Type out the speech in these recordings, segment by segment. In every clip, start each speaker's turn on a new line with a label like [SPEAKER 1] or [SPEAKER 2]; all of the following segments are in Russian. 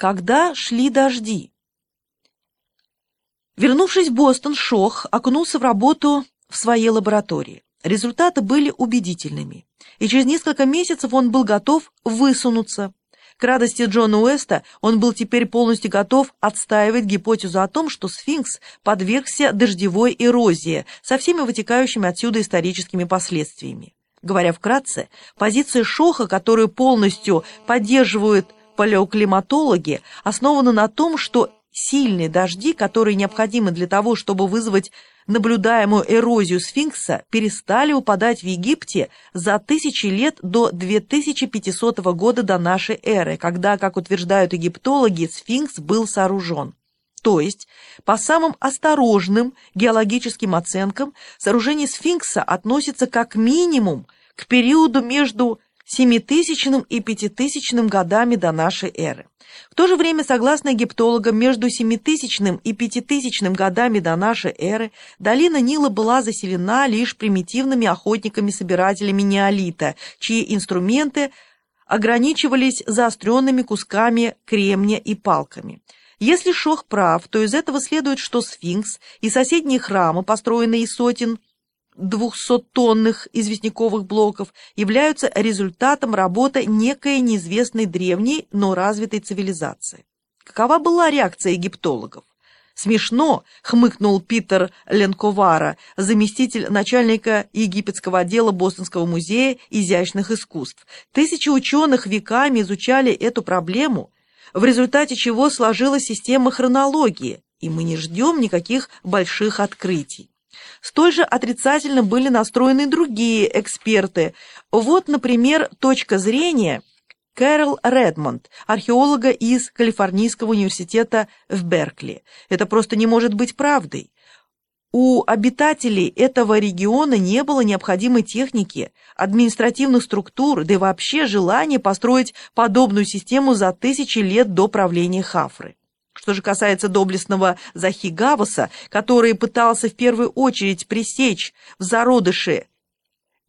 [SPEAKER 1] Когда шли дожди? Вернувшись в Бостон, Шох окунулся в работу в своей лаборатории. Результаты были убедительными, и через несколько месяцев он был готов высунуться. К радости Джона Уэста он был теперь полностью готов отстаивать гипотезу о том, что сфинкс подвергся дождевой эрозии со всеми вытекающими отсюда историческими последствиями. Говоря вкратце, позиция Шоха, которую полностью поддерживают палеоклиматологи, основана на том, что сильные дожди, которые необходимы для того, чтобы вызвать наблюдаемую эрозию сфинкса, перестали упадать в Египте за тысячи лет до 2500 года до нашей эры, когда, как утверждают египтологи, сфинкс был сооружен. То есть, по самым осторожным геологическим оценкам, сооружение сфинкса относится как минимум к периоду между 7000 и 5000 годами до нашей эры. В то же время, согласно египтологам, между 7000 и 5000 годами до нашей эры долина Нила была заселена лишь примитивными охотниками-собирателями неолита, чьи инструменты ограничивались заостренными кусками кремня и палками. Если Шох прав, то из этого следует, что сфинкс и соседние храмы, построенные из сотен двухсоттонных известняковых блоков являются результатом работы некой неизвестной древней, но развитой цивилизации. Какова была реакция египтологов? «Смешно», — хмыкнул Питер Ленковара, заместитель начальника египетского отдела Бостонского музея изящных искусств. Тысячи ученых веками изучали эту проблему, в результате чего сложилась система хронологии, и мы не ждем никаких больших открытий. Столь же отрицательно были настроены другие эксперты. Вот, например, точка зрения Кэрол Редмонд, археолога из Калифорнийского университета в Беркли. Это просто не может быть правдой. У обитателей этого региона не было необходимой техники, административных структур, да и вообще желания построить подобную систему за тысячи лет до правления Хафры. Что же касается доблестного Захигаваса, который пытался в первую очередь пресечь в зародыше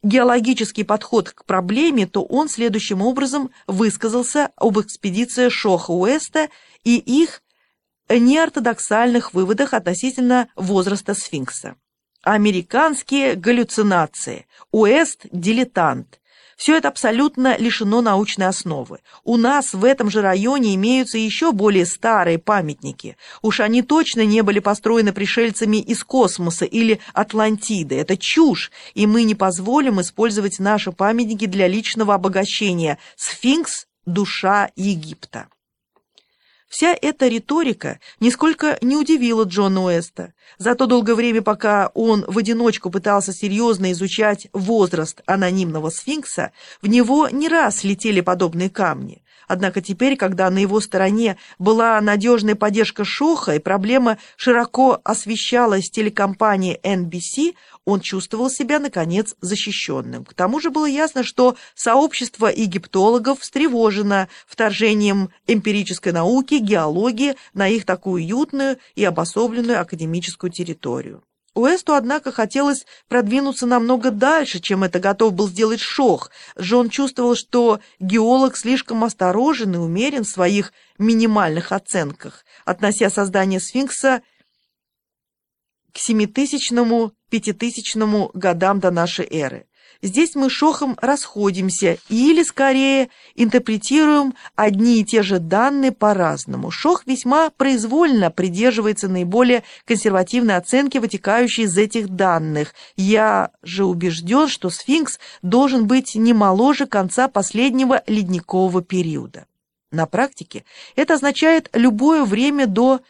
[SPEAKER 1] геологический подход к проблеме, то он следующим образом высказался об экспедиции Шоха Уэста и их неортодоксальных выводах относительно возраста сфинкса. Американские галлюцинации. Уэст – дилетант. Все это абсолютно лишено научной основы. У нас в этом же районе имеются еще более старые памятники. Уж они точно не были построены пришельцами из космоса или Атлантиды. Это чушь, и мы не позволим использовать наши памятники для личного обогащения. Сфинкс – душа Египта. Вся эта риторика нисколько не удивила Джона Уэста. За то долгое время, пока он в одиночку пытался серьезно изучать возраст анонимного сфинкса, в него не раз летели подобные камни. Однако теперь, когда на его стороне была надежная поддержка Шоха и проблема широко освещалась телекомпанией NBC, он чувствовал себя, наконец, защищенным. К тому же было ясно, что сообщество египтологов встревожено вторжением эмпирической науки, геологии на их такую уютную и обособленную академическую территорию. Уэсту, однако, хотелось продвинуться намного дальше, чем это готов был сделать Шох. Джон чувствовал, что геолог слишком осторожен и умерен в своих минимальных оценках, относя создание сфинкса к семитысячному, пятитысячному годам до нашей эры. Здесь мы шохом расходимся или, скорее, интерпретируем одни и те же данные по-разному. Шох весьма произвольно придерживается наиболее консервативной оценки, вытекающей из этих данных. Я же убежден, что сфинкс должен быть не моложе конца последнего ледникового периода. На практике это означает любое время до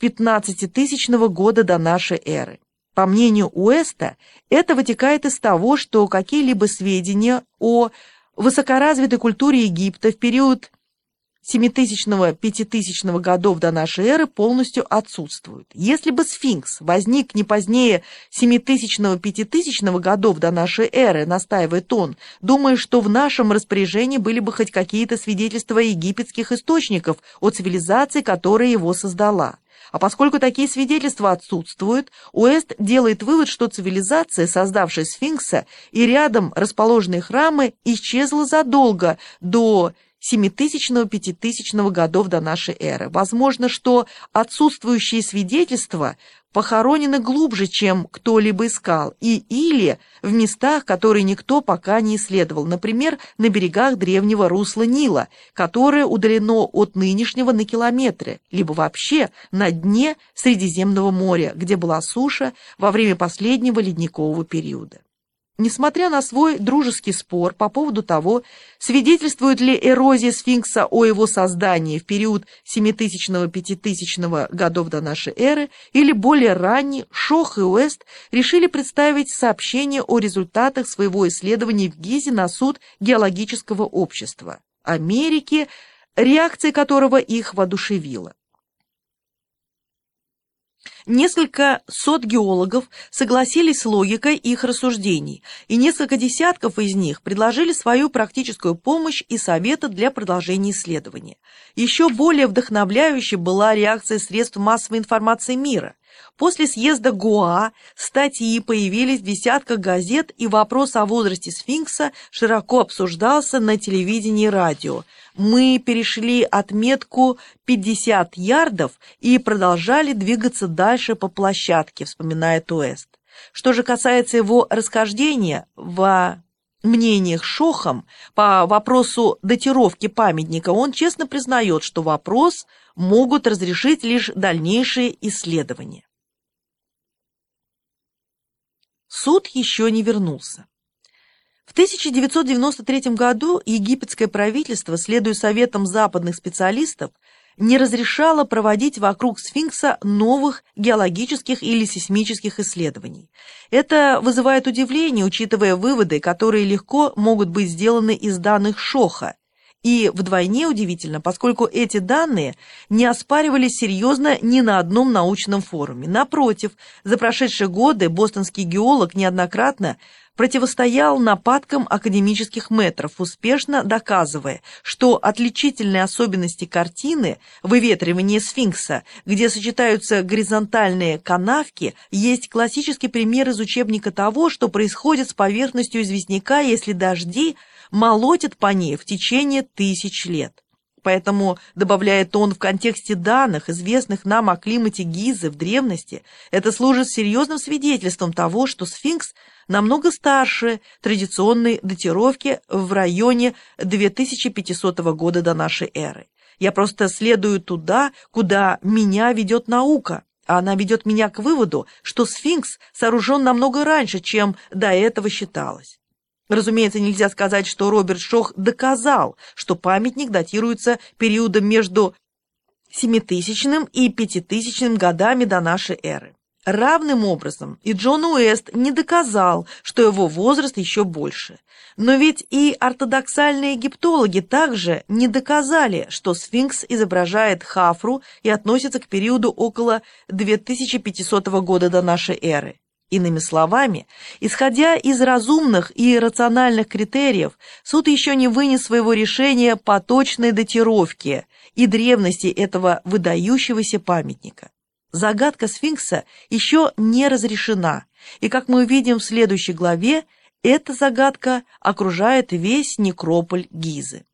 [SPEAKER 1] 15-тысячного года до нашей эры. По мнению Уэста, это вытекает из того, что какие-либо сведения о высокоразвитой культуре Египта в период 7000-5000 годов до нашей эры полностью отсутствуют. Если бы сфинкс возник не позднее 7000-5000 годов до нашей эры, настаивает он, думая, что в нашем распоряжении были бы хоть какие-то свидетельства египетских источников о цивилизации, которая его создала. А поскольку такие свидетельства отсутствуют, Уэст делает вывод, что цивилизация, создавшая сфинкса и рядом расположенные храмы, исчезла задолго до 7000-5000 годов до нашей эры. Возможно, что отсутствующие свидетельства похоронены глубже, чем кто-либо искал, и или в местах, которые никто пока не исследовал, например, на берегах древнего русла Нила, которое удалено от нынешнего на километры, либо вообще на дне Средиземного моря, где была суша во время последнего ледникового периода. Несмотря на свой дружеский спор по поводу того, свидетельствует ли эрозия сфинкса о его создании в период 7000-5000 годов до нашей эры или более ранний, Шох и Уэст решили представить сообщение о результатах своего исследования в Гизе на суд геологического общества Америки, реакция которого их воодушевила. Несколько сот геологов согласились с логикой их рассуждений, и несколько десятков из них предложили свою практическую помощь и советы для продолжения исследования. Еще более вдохновляющей была реакция средств массовой информации мира. После съезда Гоа статьи появились в десятках газет, и вопрос о возрасте сфинкса широко обсуждался на телевидении и радио. Мы перешли отметку 50 ярдов и продолжали двигаться дальше по площадке, вспоминает Уэст. Что же касается его расхождения в мнениях Шохом по вопросу датировки памятника, он честно признает, что вопрос могут разрешить лишь дальнейшие исследования. Суд еще не вернулся. В 1993 году египетское правительство, следуя советам западных специалистов, не разрешало проводить вокруг сфинкса новых геологических или сейсмических исследований. Это вызывает удивление, учитывая выводы, которые легко могут быть сделаны из данных Шоха, и вдвойне удивительно, поскольку эти данные не оспаривались серьезно ни на одном научном форуме. Напротив, за прошедшие годы бостонский геолог неоднократно противостоял нападкам академических метров, успешно доказывая, что отличительные особенности картины выветривания сфинкса, где сочетаются горизонтальные канавки, есть классический пример из учебника того, что происходит с поверхностью известняка, если дожди – молотит по ней в течение тысяч лет. Поэтому, добавляет он в контексте данных, известных нам о климате Гизы в древности, это служит серьезным свидетельством того, что сфинкс намного старше традиционной датировки в районе 2500 года до нашей эры. Я просто следую туда, куда меня ведет наука, а она ведет меня к выводу, что сфинкс сооружен намного раньше, чем до этого считалось. Разумеется, нельзя сказать, что Роберт Шох доказал, что памятник датируется периодом между 7000 и 5000 годами до нашей эры. Равным образом и Джон Уэст не доказал, что его возраст еще больше. Но ведь и ортодоксальные египтологи также не доказали, что сфинкс изображает Хафру и относится к периоду около 2500 года до нашей эры. Иными словами, исходя из разумных и рациональных критериев, суд еще не вынес своего решения по точной датировке и древности этого выдающегося памятника. Загадка сфинкса еще не разрешена, и, как мы увидим в следующей главе, эта загадка окружает весь некрополь Гизы.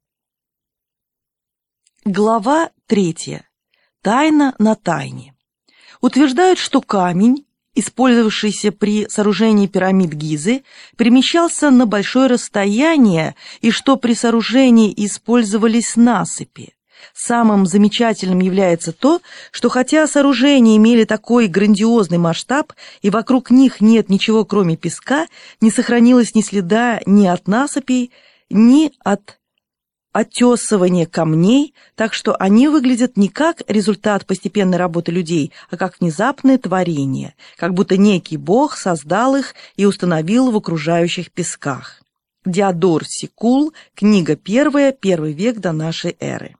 [SPEAKER 1] Глава третья. Тайна на тайне. Утверждают, что камень использовавшийся при сооружении пирамид Гизы, перемещался на большое расстояние и что при сооружении использовались насыпи. Самым замечательным является то, что хотя сооружения имели такой грандиозный масштаб, и вокруг них нет ничего кроме песка, не сохранилось ни следа ни от насыпей, ни от оттесывание камней, так что они выглядят не как результат постепенной работы людей, а как внезапное творение, как будто некий бог создал их и установил в окружающих песках. Диодор Сикул, книга первая, первый век до нашей эры.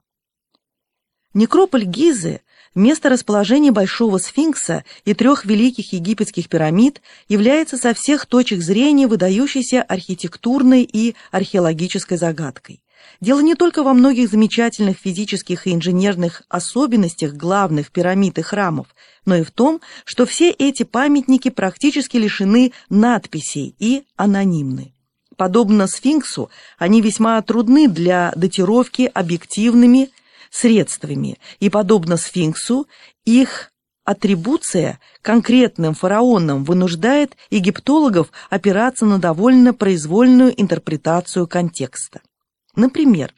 [SPEAKER 1] Некрополь Гизы Место расположения Большого сфинкса и трех великих египетских пирамид является со всех точек зрения выдающейся архитектурной и археологической загадкой. Дело не только во многих замечательных физических и инженерных особенностях главных пирамид и храмов, но и в том, что все эти памятники практически лишены надписей и анонимны. Подобно сфинксу, они весьма трудны для датировки объективными средствами, и, подобно сфинксу, их атрибуция конкретным фараонам вынуждает египтологов опираться на довольно произвольную интерпретацию контекста. Например,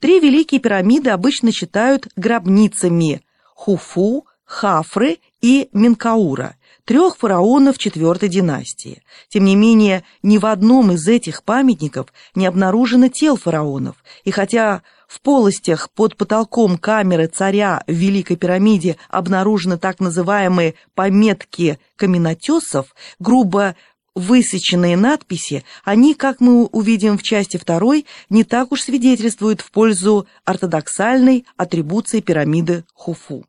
[SPEAKER 1] три великие пирамиды обычно считают гробницами Хуфу, Хафры и Менкаура, трех фараонов четвертой династии. Тем не менее, ни в одном из этих памятников не обнаружено тел фараонов, и хотя в полостях под потолком камеры царя в Великой пирамиде обнаружены так называемые пометки каменотесов, грубо высеченные надписи, они, как мы увидим в части второй, не так уж свидетельствуют в пользу ортодоксальной атрибуции пирамиды Хуфу.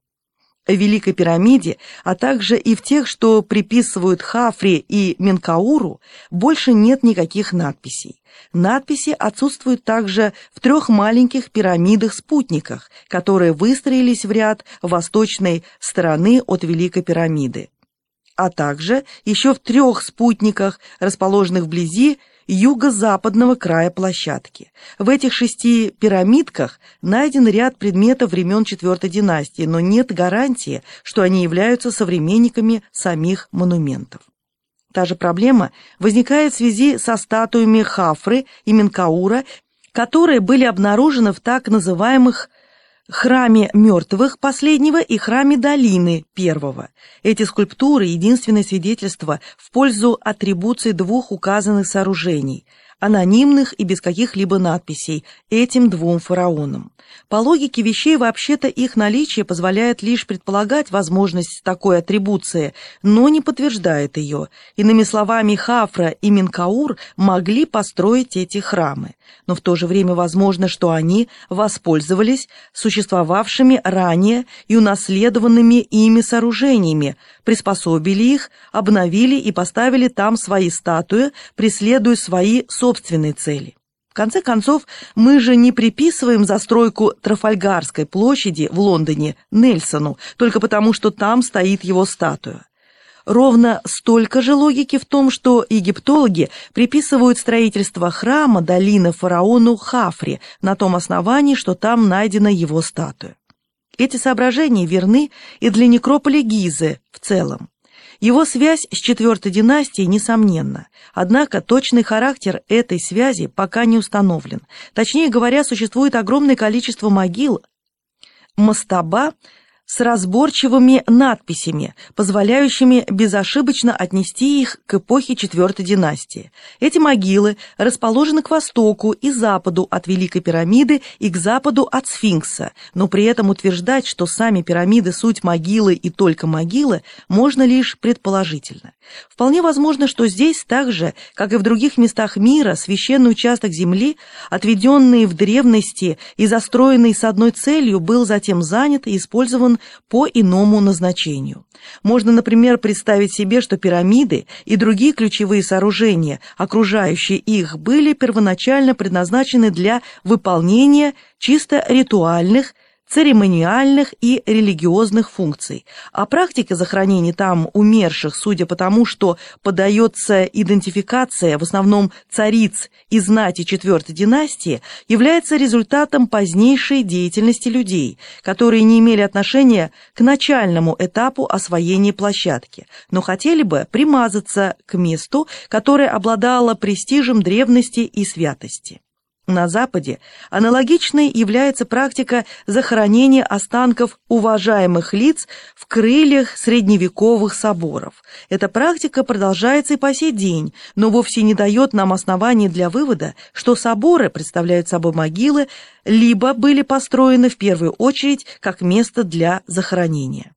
[SPEAKER 1] В Великой пирамиде, а также и в тех, что приписывают Хафре и Менкауру, больше нет никаких надписей. Надписи отсутствуют также в трех маленьких пирамидах-спутниках, которые выстроились в ряд восточной стороны от Великой пирамиды, а также еще в трех спутниках, расположенных вблизи юго-западного края площадки. В этих шести пирамидках найден ряд предметов времен четвертой династии, но нет гарантии, что они являются современниками самих монументов. Та же проблема возникает в связи со статуями Хафры и Менкаура, которые были обнаружены в так называемых храме мертвых последнего и храме долины первого. Эти скульптуры – единственное свидетельство в пользу атрибуции двух указанных сооружений – анонимных и без каких-либо надписей, этим двум фараонам. По логике вещей вообще-то их наличие позволяет лишь предполагать возможность такой атрибуции, но не подтверждает ее. Иными словами, Хафра и Минкаур могли построить эти храмы, но в то же время возможно, что они воспользовались существовавшими ранее и унаследованными ими сооружениями, приспособили их, обновили и поставили там свои статуи, преследуя свои собственные цели. В конце концов, мы же не приписываем застройку Трафальгарской площади в Лондоне Нельсону только потому, что там стоит его статуя. Ровно столько же логики в том, что египтологи приписывают строительство храма долины фараону Хафре на том основании, что там найдена его статуя. Эти соображения верны и для некрополя Гизы в целом. Его связь с четвертой династией несомненна, однако точный характер этой связи пока не установлен. Точнее говоря, существует огромное количество могил, мастаба, с разборчивыми надписями, позволяющими безошибочно отнести их к эпохе четвертой династии. Эти могилы расположены к востоку и западу от Великой пирамиды и к западу от Сфинкса, но при этом утверждать, что сами пирамиды суть могилы и только могилы, можно лишь предположительно. Вполне возможно, что здесь так же, как и в других местах мира, священный участок земли, отведенный в древности и застроенный с одной целью, был затем занят и использован по иному назначению. Можно, например, представить себе, что пирамиды и другие ключевые сооружения, окружающие их, были первоначально предназначены для выполнения чисто ритуальных, церемониальных и религиозных функций, а практика захоронений там умерших, судя по тому, что подается идентификация в основном цариц и знати четвертой династии, является результатом позднейшей деятельности людей, которые не имели отношения к начальному этапу освоения площадки, но хотели бы примазаться к месту, которое обладало престижем древности и святости. На Западе аналогичной является практика захоронения останков уважаемых лиц в крыльях средневековых соборов. Эта практика продолжается и по сей день, но вовсе не дает нам оснований для вывода, что соборы представляют собой могилы, либо были построены в первую очередь как место для захоронения.